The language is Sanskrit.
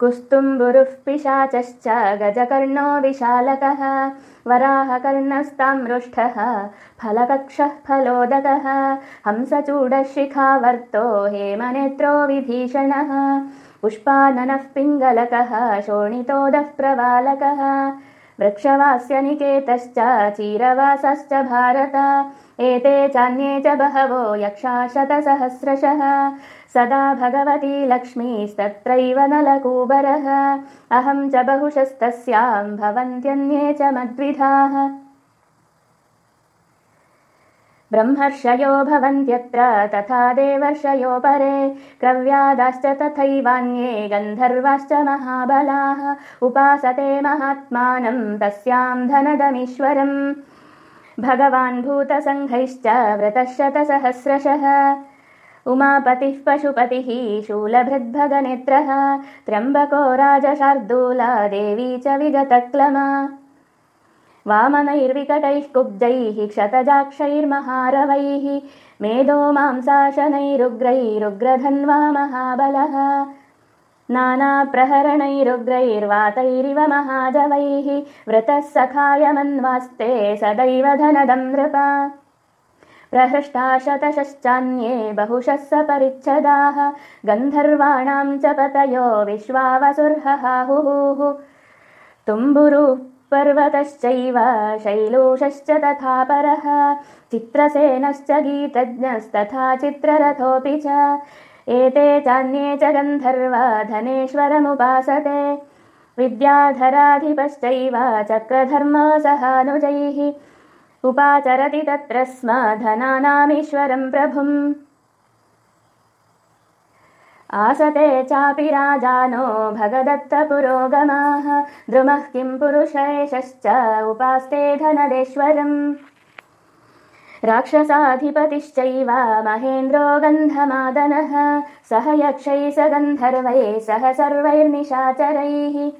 कुस्तुम्बुरुः पिशाचश्च गजकर्णो विशालकः वराहकर्णस्तामृष्ठः फलकक्षः फलोदकः हंसचूडशिखावर्तो हेमनेत्रो विभीषणः पुष्पाननः पिङ्गलकः शोणितोदः प्रवालकः वृक्षवास्य निकेतश्च चीरवासश्च भारत। एते चान्ये च बहवो यक्षा शतसहस्रशः सदा भगवती लक्ष्मीस्तत्रैव नलकूबरः। अहं च बहुशस्तस्यां भवन्त्यन्ये च मद्विधाः ब्रह्मर्षयो भवन्त्यत्र तथा देवर्षयो परे। क्रव्यादाश्च तथैवान्ये गन्धर्वाश्च महाबलाः। उपासते महात्मानं तस्यां धनदमीश्वरम्। भगवान् भूतसङ्घैश्च व्रतशतसहस्रशः। उमापतिः पशुपतिः शूलभृद्भगनेत्रः। त्र्यम्बको राजशार्दूला देवी च विगतक्लमा वामनैर्विकटैः कुब्जैः क्षतजाक्षैर्महारवैः मेदो मांसाशनैरुग्रैरुग्रधन्वा महाबलः। नानाप्रहरणैरुग्रैर्वातैरिव महाजवैः व्रतः सखायमन्वास्ते सदैव धनदं नृप। प्रहृष्टा शतशश्चान्ये बहुशः सपरिच्छदाः गन्धर्वाणां च पतयो विश्वावसुर्हहाहुः। तुम्बुरुः पर्वतश्चैव शैलूषश्च तथा परः चित्रसेनश्च गीतज्ञस्तथा चित्ररथोऽपि च। एते चान्ये च गन्धर्वा धनेश्वरमुपासते। विद्याधराधिपश्चैव चक्रधर्मसहानुजैः उपाचरति तत्र स्म धनानामीश्वरं प्रभुम् आसते चापि राजानो भगदत्तपुरोगमाः। द्रुमः किं पुरुषेशश्च उपास्ते धनदेश्वरम्। राक्षसाधिपतिश्चैव महेन्द्रो गन्धमादनः। सह यक्षैः स गन्धर्वैः सह सर्वैर्निशाचरैः